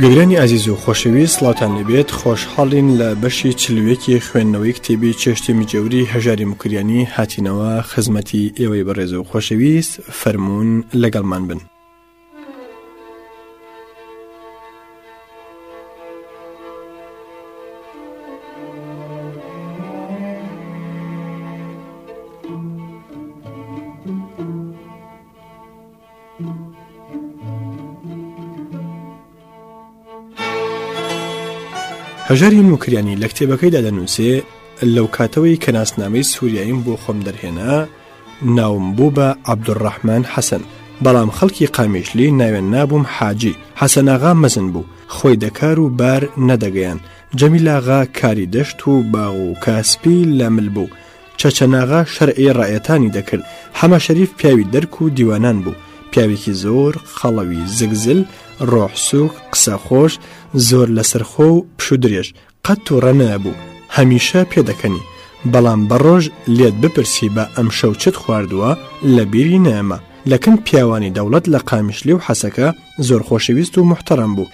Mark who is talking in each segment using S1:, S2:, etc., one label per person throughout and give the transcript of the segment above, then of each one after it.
S1: گوێگرانی ئازیز و خۆشەویست سڵاوان لەبێت خۆشحاڵین لە بەشی چلوێکی خوێندنەوەی کتێبی چێشتی مجێوری هەژاری مکریانی هاتینەوە خزمەتی ئێوەی بەڕێز و خۆشەویست فەرمونون لەگەڵمان بن. هەژاری موکریانی لە کتێبەکەیدا دەنووسێ لەوکاتەوەی کە ناسنامەی سووریاییم بۆ خۆم دەرهێنا ناوم بوو بە عەبدوڕەحمان حەسەن بەڵام خەڵکی قامیشلی ناوێن نابووم حاجی حەسەناغا مەزن بوو خۆی دەکار و بار نەدەگەیان جەمیلاغا کاری دەشت و باغ و کاسپی لە مل بوو چەچەناغا شەرعی ڕەعیەتانی دەکرد، حەمە شەریف پیاوی دەرک و دیوانان بوو، پیاوێکی زۆر قەڵەوی زگزل، ڕۆح سووک، قسە خۆش، زۆر لەسەرخۆ و پشوودرێژ، قەت تووڕە نەبوو، هەمیشە پێ دەکەنی، بەڵام بە ڕۆژ لێت بپرسی بە ئەمشەو چت خواردووە لە بیری نەما، لە کن پیاوانی دەوڵەت لە قامیشلی و حەسەکە زۆر خۆشەویست و موحتەڕەم بوو،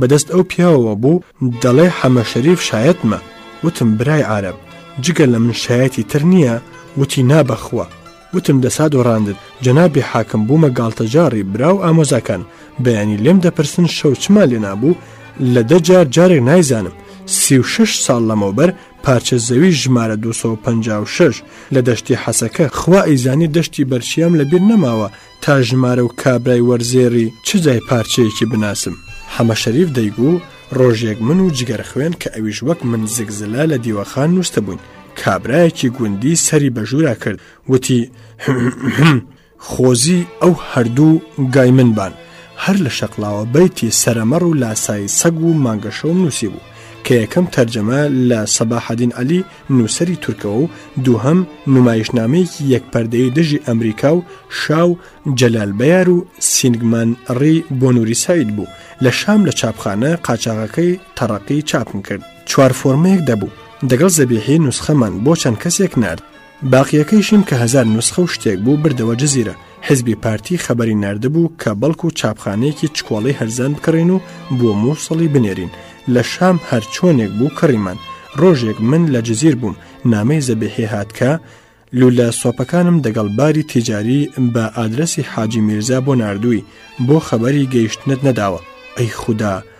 S1: بەدەست ئەو پیاوەوە بوو دەڵێ حەمە شەریف شایەتمە وتم برای عارەب جگە لە من شایەتی تر نییە وتی نا بەخوا وتم دەسا دۆڕاندت جەنابی حاکم بوومە گاڵتەجاڕی برا و ئامۆزاکان بەیانی لێم دەپرسن شەو چما لێ نابوو لە دە جار جارێک نایزانم سی و شش ساڵ لەمەوبەر پارچە زەوی ژمارە 256 لە دەشتی حەسەکە خوا ئەیزانی دەشتی بەرچیام لەبیر نەماوە تا ژمارە و کابرای وەرزێڕی چ جای پارچەیەکی بناسم. حەمە شەریف دەیگوو، ڕۆژێک من و جگەر خوێن کە ئەویش وەک من زگزلە لە دیوەخان نووستە بووین، کابرایەکی گوندی سەری بە ژوورا کرد، وتی، ههمهمهمم، خۆزی ئەو هەردوو گای من بان. هەر لە شەقڵاوە بەیتی سەرەمەڕ و لاسایی سەگ و مانگەشەوم نووسیبوو، کە یەکەم تەرجەمە لە سەباحەدین عەلی، نووسەری تورکەوە و دووهەم نمایشنامەیەکی یەک پەردەی دژی ئەمریکا و شا و جەلال بەیار و سینگمان ڕی بۆ نووری سەعید بوو لە شام لە چاپخانە قاچاغەکەی تەڕەقی چاپم کرد چوار فۆرمەیەک دەبوو دەگەڵ زەبیحی نوسخەمان بۆ چەند کەسێک نارد باقییەکەیشیم کە هەزار نوسخە و شتێک بوو بردەوە جزیرە حیزبی پارتی خەبەری ناردبوو کە بەڵکو چاپخانەیەکی چکۆڵی هەرزان بکڕین و بۆ مووسڵی بنێرین لە شام هەرچۆنێک بوو کڕیمان ڕۆژێک من لە جزیر بووم نامەی زەبیحی هات کە لولە سۆپەکانم دەگەڵ باری تیجاری بە ئادرەسی حاجی میرزا بۆ ناردووی بۆ خەبەری گەیشتنت نەداوە ئەی خودا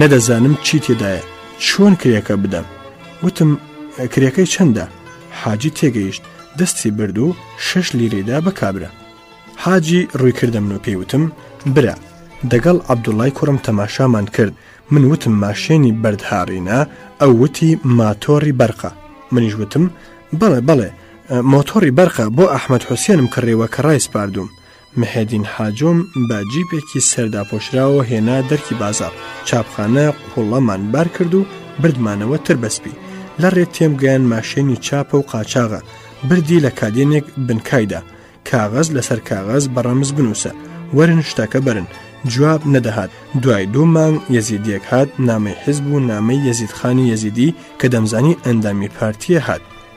S1: نەدەزانم چی تێدایە چۆن کرێکە بدەم وتم کرێکەی چەندە حاجی تێگەیشت دەستی برد و شش لیرەیدا بە کابرا حاجی ڕووی کردە من و پێیوتم برا دەگەڵ عەبدوڵای کوڕم تەماشامان کرد من وتم ماشێنی بەردهاڕینە ئەو وتی ماتۆڕی بەرقە منیش وتم بەڵێ بەڵێ مۆتۆڕی بەرقە بۆ ئەحمد حوسێنم کڕێوە کە ڕایسپاردوم محێدین حاجۆم بە جیپێکی سەر داپۆشراوە هێنا دەرکی بازاڕ چاپخانە قوڵەمان بارکرد و بردمانەوە تر بەسپی لە ڕێ تێم گەیان ماشێنی چاپە و قاچاغە بردی لە کادێنێک بنکایدا کاغەز لەسەر کاغەز بەڕەمز بنووسە وەرن شتەکە بەرن جواب نەدەهات دوای دوو مانگ یەزیدیەک هات نامی حزب و نامی یەزیدخانی یەزیدی کە دەمزانی ئەندامی پارتیە هات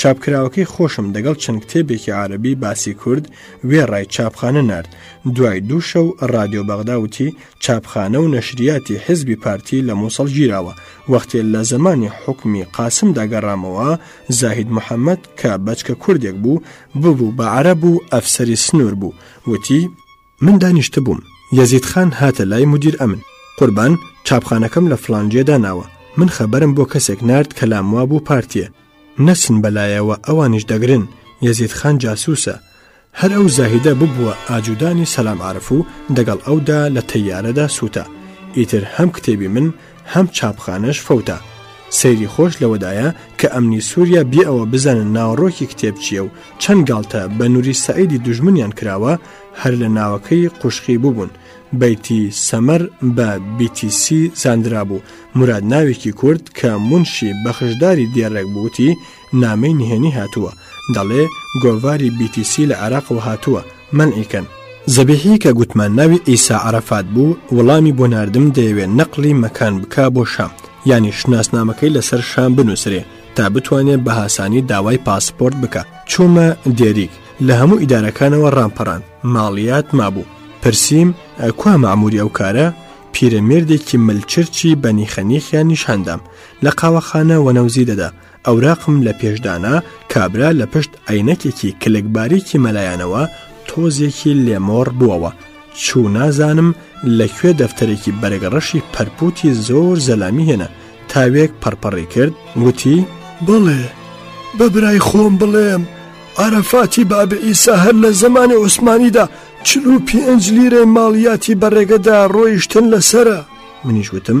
S1: چاپکراوەکەی خۆشم دەگەڵ چەند کتێبێکی عارەبی باسی کورد وێڕای چاپخانە نارد، دوای دوو شەو ڕادیۆ بەغدا وتی چاپخانە و نەشریاتی حزبی پارتی لە مووسڵ گیراوە، وەختێ لە زەمانی حوکمی قاسمدا گەڕامەوە زاهید محەمەد کە بەچکە کوردێک بوو ببوو بە عەرەب و ئەفسەری سنوور بوو وتی، من دانیشتبووم، یەزید خان هاتە لای مودیر ئەمن، قوربان چاپخانەکەم لە فڵان جێ داناوە، من خەبەرم بۆ کەسێک نارد کە لام وابوو پارتییە، نەچن بە لایەوە ئەوانیش دەگرن، یەزید خان جاسووسە. هەر ئەو زاهیدە ببووە ئاجوودانی سەلام عارف و دەگەڵ ئەودا لە تەیارەدا سووتا. ئیتر هەم کتێبی من، هەم چاپخانەش فەوتە. سەیری خۆش لەوەدایە کە ئەمنی سووریا بێ ئەوە بزانن ناوەڕۆکی کتێب چییە و چەند گاڵتە بە نوری سەعیدی دوژمنیان کراوە هەر لە ناوەکەی قوشخی بووبوون بەیتی سەمەر بە BTC زاندرابوو مراد ناوێکی کورد کە مونشی بەخشداری دێڕێک بووتی نامەی نهێنی هاتووە دەڵێ گۆڤاری بی تی سی لە عێراقەوە هاتووە مەنعی کەن. زەبیحی کە گوتمان ناوی ئیسا عەرەفات بوو وڵامی بۆ ناردم دەیەوێ نەقڵی مەکان بکا بۆ شام یانی شوناسنامەکەی لەسەر شام بنووسرێ تا بتوانێ بەهاسانی داوای پاسپۆرت بکا چوومە دێریک لە هەموو ئیدارەکانەوە ڕامپەڕان ماڵیات مابوو پرسیم کوا مەعموری ئەو کارە پیرەمێردێکی مل چرچی بەنیخەنیخیان نیشاندام لە قاوەخانە وەنەوزی دەدا ئەوراقم لە پێش دانا، کابرا لە پشت عینەکێکی کلک باریکی مەلایانەوە تۆزێکی لێمۆڕ بووەوە، چوو نازانم لە کوێ دەفتەرێکی بەرگەڕەشی پەرپوتی زۆر زەلامی هێنا، تاوێک پەڕپەڕی کرد، گوتی،
S2: بڵێ، بە برای خۆم بڵێم، عەرەفاتی باب ئیسا هەر لە زەمانی عوسمانیدا چل و پێنج لیرەی ماڵیاتی بە ڕێگەدا ڕۆیشتن لەسەرە. منیش
S1: وتم،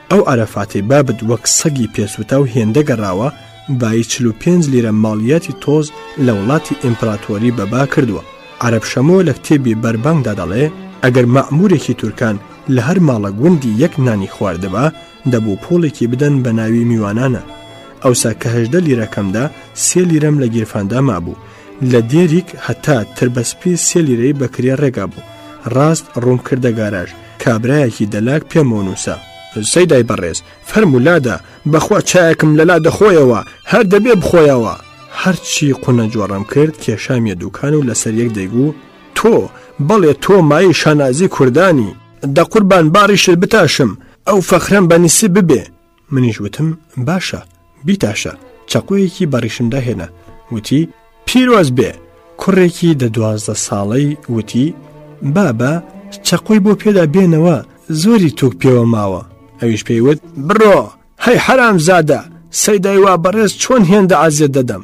S1: ئەو عەرەفاتەی بابت وەک سەگی پێ سوتاو هێندە گەڕاوە بایی چل و پێنج لیرە ماڵیاتی تۆز لە وڵاتی ئیمپڕاتۆری بە با کردووە عەرەب شەمۆ لە کتێبی بەربانگدا دەڵێ ئەگەر مەعمورێکی تورکان لە هەر ماڵە گوندی یەک نانی خواردبا دەبوو پووڵێکی بدەن بە ناوی میوانانە ئەوسا کە هەژدە لیرەکەمدا سێ لیرەم لە گیرفاندا مابوو لە دێریک هەتا تربەسپی سێ لیرەی بە کرێ ڕێگا بوو ڕاست ڕووم کردە گاراژ کابرایەکی دەلاک پێمەوە نووسە سەیدای بەڕێز فەرموو لادە بەخوا چایەکم لە لا دەخۆیەوە هەر دەبێ بخۆیەوە هەرچی قونە جۆڕم کرد کێشامیە دوکان و لەسەر یەک دەیگو تۆ بەڵێ تۆ مای شانازی کوردانی دە قوربان باڕیشت بتاشم ئەو فەخرەم بەنیسی ببێ منیش وتم باشە بیتاشە، چەقۆیەکی بە ڕیشمدا هێنا وتی، پیرۆز بێ، کوڕێکی دە دوازدە ساڵەی وتی، بابە چەقۆی بۆ پێدا بێنەوە زۆری توک پێوە ماوە، ئەویش پێی وت، بڕۆ، هەی حەرامزادە، سەیدای وا بەڕێز چۆن هێندە عەزێت دەدەم!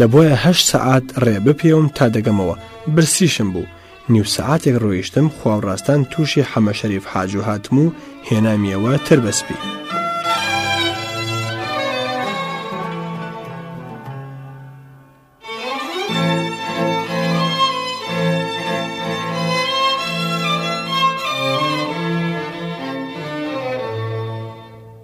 S1: دەبوایە هەشت سەعات ڕێ بپێوم تا دەگەمەوە، برسیشم بوو، نیو سەعاتێک ڕۆیشتم خواوڕاستان تووشی حەمە شەریف حاجۆ هاتم و هێنامیەوە تربەسپی.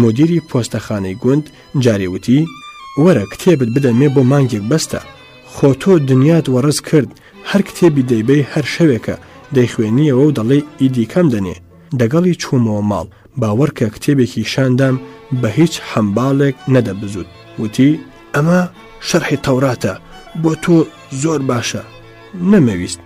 S1: مودیری پۆستەخانەی گوند جارێ وتی، وەرە کتێبت بدە مێ بۆ مانگێک بەستە، خۆ تۆ دنیات وەڕز کرد، هەر کتێبی دەیبەی هەر شەوێکە دەیخوێنییەوە و دەڵێی ئیدی کام دەنێ. دەگەڵی چوومەوە ماڵ، باوەڕکە کتێبێکی شان دام بە هیچ حەمباڵێک نەدەبزووت، وتی، ئەمە شەرحی تەوراتە بۆ تۆ زۆر باشە، نەمەویست.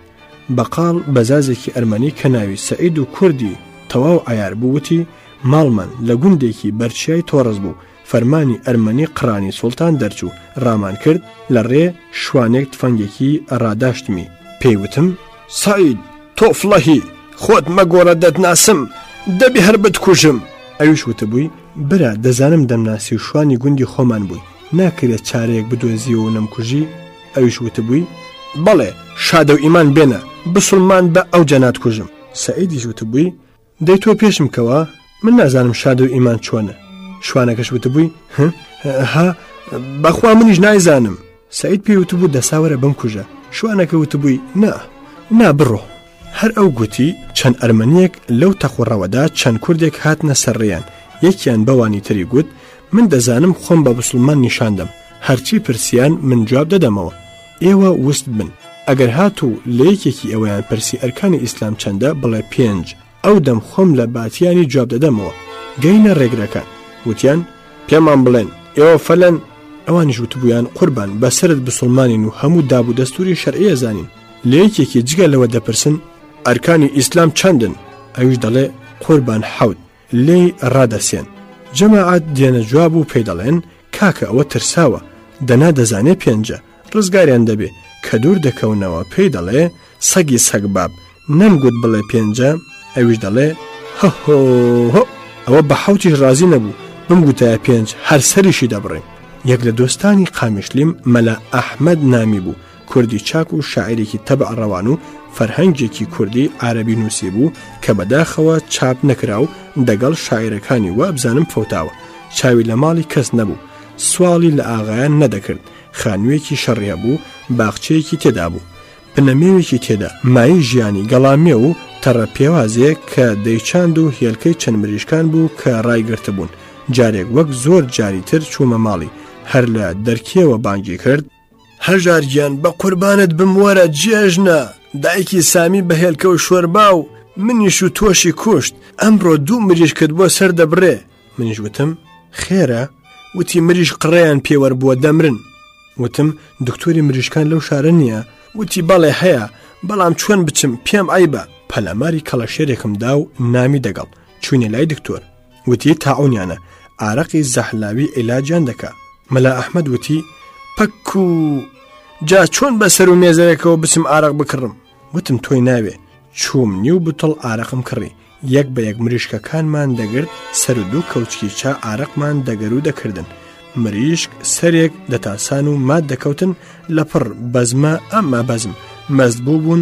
S1: بەقاڵ بەزازێکی ئەرمەنی کە ناوی سەعید و کوردی تەواو عەیار بوو وتی، ماڵمان لە گوندێکی بەرچیای تۆڕز بوو، فەرمانی ئەرمەنی قڕانی سوڵتان دەرچوو، ڕامان کرد، لە ڕێ شوانێک تفەنگێکی ڕاداشتمی، پێی
S2: وتم، سەعید تۆ فڵەهی، خۆت مەگۆڕە دەتناسم، دەبێ هەر بتکوژم!
S1: ئەویش وتبووی، برا دەزانم دەمناسی و شوانی گوندی خۆمان بووی، ناکرێ چارەیەک بدۆزیەوە و نەمکوژی؟ ئەویش وتبووی،
S2: بەڵێ، شادە و ئیمان بێنە، بسوڵمان بە ئەوجە ناتکوژم.
S1: سەعیدیش وتبووی، دەی تۆ پێشم کەوە، من نازانم شادە و ئیمان چۆنە. شوانەکەش وتبووی، هه،
S2: ها، بە خوا منیش نایزانم.
S1: سەعید پێی وتبوو دەسا وەرە بمکوژە. شوانەکە وتبووی، نا، نا بڕۆ. هەر ئەو گوتی، چەند ئەرمەنییەک لەو تەق و ڕەوەدا چەند کوردێک هاتنە سەر ڕێیان، یەکیان بەوانی تری گوت، من دەزانم خۆم بە بسڵمان نیشان دەم، هەرچی پرسیان من جواب دەدەمەوە، ئێوە وست بن. ئەگەر هاتوو لە یەکێکی ئێوەیان پرسی ئەرکانی ئیسلام چەندە، بڵێ پێنج، ئەو دەم خۆم لە باتییانی جواب دەدەمەوە. گەینە ڕێگرەکان. وتیان،
S2: پێمان بڵێن، ئێوە فەلەن؟
S1: ئەوانیش وتبوویان، قوربان، بە سەرت بسڵمانین و هەموو داب و دەستووری شەرعی ئەزانین. لە یەکێکی جگە لەوە دەپرسن
S2: ئەرکانی ئیسلام چەندن
S1: ئەویش دەڵێ قوربان حەوت لێی ڕادەسێن جەماعەت دێنە جواب و پێی دەڵێن کاکە ئەوە ترساوە دەنا دەزانێ پێنجە ڕزگاریان دەبێ کە دوور دەکەونەوە پێی دەڵێ سەگی سەگباب نەمگوت بڵێ پێنجە ئەویش دەڵێ هەهۆ ئەوە بە حوتیش ڕازی نەبوو بمگوتایە پێنج هەر سەریشی دەبڕین یەک لە دۆستانی قامیشلیم مەلا ئەحمد نامی بوو کوردی چاک و شاعیرێکی تەبع ڕەوان و فەرهەنگێکی کوردی عارەبی نووسی بوو کە بەداخەوە چاپ نەکرا و دەگەڵ شاعیرەکانی وابزانم فەوتاوە چاوی لە ماڵی کەس نەبوو سواڵی لە ئاغایان نەدەکرد خانوویەکی شەڕیە بوو باخچەیەکی تێدا بوو بنەمێوێکی تێدا مای ژیانی گەڵامێ و تەڕە پێوازێ کە دەیچاند و هێلکەی چەند مریشکان بوو کە ڕایگرتبوون جارێک وەک زۆر جاری تر چوومە ماڵی هەر لە دەرکێوە بانگی کرد
S2: هەژار گیان بە قوربانت بم وەرە جێژنە دایکی سامی بە هێلکە و شۆربا و منیش و تۆشی کوشت ئەمڕۆ دوو مریشکت بۆ سەر دەبڕێ
S1: منیش وتم خێرە وتی مریش قڕیان پێوەەر بووە دەمرن وتم دکتۆری مریشکان لەو شارە نییە
S2: وتی بەڵێ هەیە بەڵام چۆن بچم پێم ئایبە
S1: پەلاماری کەڵەشێرێکم دا و نامی دەگەڵ چوینە لای دکتۆر وتی تاعونیانە ئارەقی زەحلاوی عیلاجیان دەکا مەلا ئەحمد وتی
S2: پەکو جا چۆن بە سەر و مێزەرەکەەوە بچم ئارەق بکڕم
S1: وتم تۆی ناوێ چووم نیو بتڵ ئارەقم کڕی یەک بە یەک مریشکەکانمان دەگرت سەر دوو کەوچکی چا ئارەقمان دەگەر و دەکردن مریشک سەرێک دەتاسان و ماد دەکەوتن لە پڕ بەزمە ئەمما بەزم مەست بوو بوون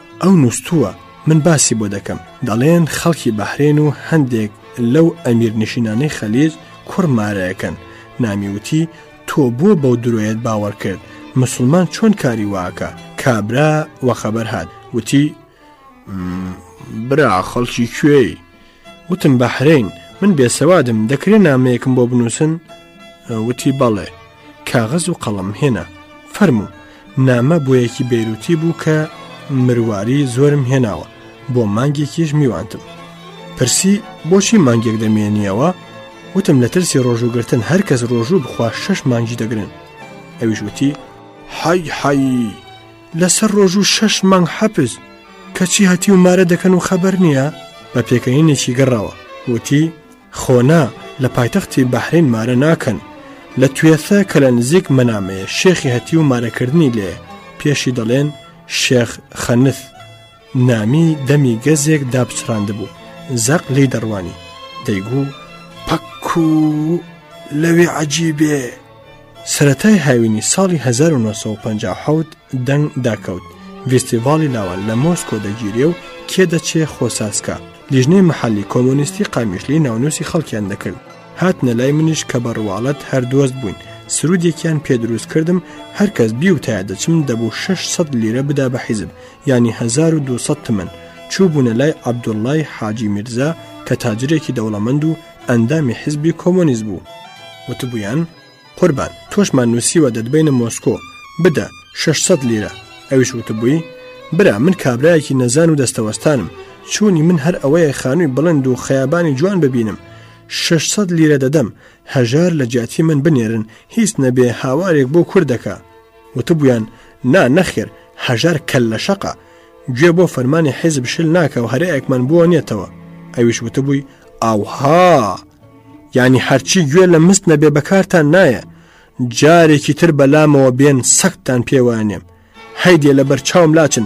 S1: ئەو نووسووە من باسی بۆ دەکەم دەڵێن خەڵکی بەحرێن و هەندێک لەو ئەمیر نشینانەی خەلیج کوڕ مارەکەن نامیوتی تۆ بۆ بەو درۆیت باوەڕ کرد مسلمان چۆن کاری واکە کابرا وەخەبەر هاات وتی
S2: برا خەڵکی کوێی
S1: وتم بەحرەین من بێسەوادم دەکرێ نامەیەکم بۆ بنووسن وتی بەڵێ کاغەز و قەڵم هێنا فەرموو نامە بۆیەکی بێروتی بوو کە مرواری زۆرم هێناوە بۆ مانگێکیش میوانتم پرسی بۆچی مانگێک دەمێنیەوە وتم لە ترسی ڕۆژوگرتن هەر کەس ڕۆژوو بخوا شەش مانگی دەگرن ئەویش وتی
S2: حی حی
S1: لەسەر ڕۆژوو شەش مانگ حەپس کەچی هەتیو مارە دەکەن و خەبەر نییە بە پێکەنینێکی گەڕەوە وتی خۆنا لە پایتەختی بەحرین مارە ناکەن لە توێثە کە لە نزیک مەنامەیە شێخی هەتی و مارەکردنی لێ پێشی دەڵێن شێخ خەنث نامی دەمی گەزێک داپچڕاند بوو زەق لی دەڕوانی دەیگوو
S2: پەک و لەوێ عجیبێ
S1: سەتای هاوینی ساڵی 1950 دەنگ داکەوت ڤستیڤاڵی لاوان لە مۆسکۆ دەگیرێ و کێ دەچێ خۆساسکە لیژنەی محلی کۆمۆنیستی قامیشلی ناونوسی خەڵکیان دەکرد هاتنە لای منیش کە بە ڕواڵەت هەردۆست بووین سرودێکیان پێ دروست کردم هەرکەس بیوتایە دەچم دەبوو 600 لیرە بدا بە حیزب یانی هەزار و دوو سەد تمەن چوو بوونە لای عەبدوڵای حاجی میرزا کە تاجرێکی دەوڵەمەند و ئەندامی حزبی کۆمۆنیز بوو وتبوویان قوربان تۆشمان نووسیوە دەتبینە مۆسکۆ بدە 600 لیرە ئەویش وتبووی برا من کابراایەکی نەزان و دەستەوەستانم چوونی من هەر ئەوەیە خانووی بڵند و خەیابانی جوان ببینم 600 لیرە دەدەم هەژار لە جیاتی من بنێرن هیچ نەبێ هاوارێک بۆ کوردەکە وتبویان نا نەخێر هەژار کەللە شەقە گوێ بۆ فەرمانی حیزب شل ناکە و هەرەیەکمان بووە نێتەوە ئەویش وتبووی ئاوها یعنی هەرچی گوێ لە مست نەبێ بەکارتان نایە جارێکی تر بەلامەوە بێن سەکتان پێوانێم هەیدێ لەبەر چاوم لاچن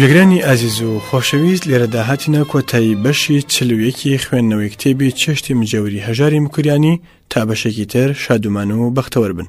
S1: گوێگرانی ئازیز و خۆشەویست لێرە داهاتینە کۆتایی بەشی چلوێکی خوێندنەوەی کتێبی چێشتی مجێوری هەژاری مکوریانی تا بەشێکی تر شادومان و بەختەوەربن